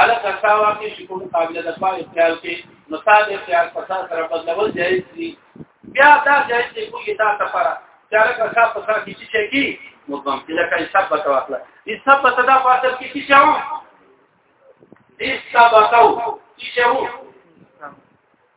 اله کسا واقع شي کوم قابل د پاره خیال کې مصاد خیال پتا سره بدلول جایز دي بیا دا جایز دی کوی دا سفر چاره کسا پتا کی چې کی مدام چې لکه حساب بتا واخله حساب بتا دا فاصل کې کی چاو حساب بتاو کی چاو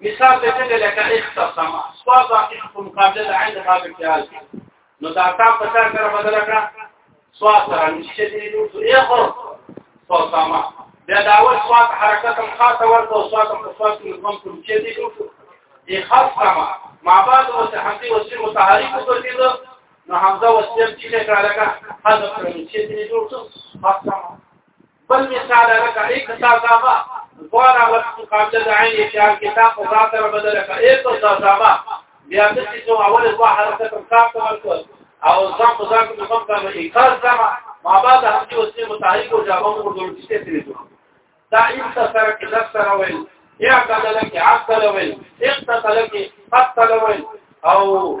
مثال به دې لکه اختصام سوال باقي په مقابله د عین باب خیال نو دا تا په څار سره بدل کړه سوال سره نشته دې نو یو خو سوال سما بیا دا اول سوال حرکت هم خاصه ورته او سوال هم په سوال کې نظام کوم چې دې نو دې خاص سما ما بعد او ته حمدي او سر متحرک وګرځیدو نو حمزه وسیم چې کړه لکه حذف کړو چې دې نو خاص سما بل مثال لکه ایک تا زما غورا وخت قابل د عین اشعار کتاب او ذاتر بدل کا ایک تا زما بیا د دې نو اول دوا حرکت کار کول او زم مزاک د کوم کار ایک تا زما ما بعد هم چې اوسې متحرک او جواب ورکول چې څه ترې دا ایک تا سره کې لږ سره ویل یا کله لکه عقل ویل ایک تا لکه قتل ویل او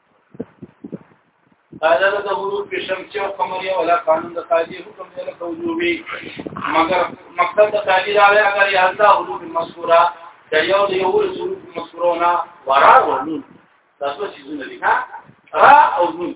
قاعده د غروب په شمسي او قمري او لا قانون د قاعده حکم دی له وجوبي مگر مقصد د قاعده دا دی اگر یا الله غروب مذکوره د یو د یو غروب مذکورونه ورا ورنون تاسو چې زونه دي ها را او نون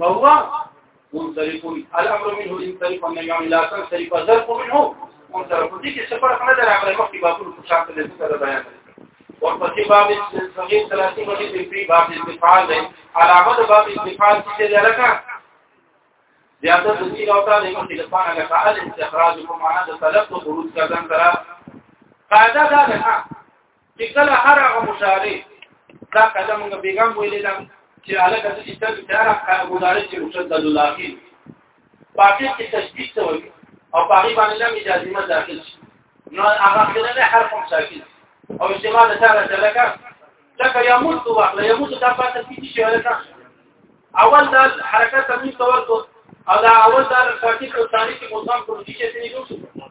فهو منصرف الامر منه ينصرف النبي عن لا تنصرف الظرف منه منصرف دي چې سفر خپل دراغله مخکې بابونو په شان ته ذکر بیان دی ورپسې باب صغیر 30 باندې د پری باب استفال دی علامه د باب استفال چې دی لکه زیاده د دې او تعالی په دې لپاره لکه ال استخراج کوم معنا د طلب او خروج کردن سره قاعده دا ده چې کله هر هغه مشارې دا کله موږ بیګم ویلې دا چې علاقه د ایتل دا کار مدارج چې رسول د الله کې پاتې کې تشبیه څه وي او پاري باندې لم اجازه ما داخل شي نو هغه خلل حرف ساکن او استعمال سره تلکه لکه يموت واخله يموت دا پاتې کې شي ولکه اول دا حرکت تمرین تور کو او دا اول دا ساکن او ثاني کې مصام کوم چې څه نه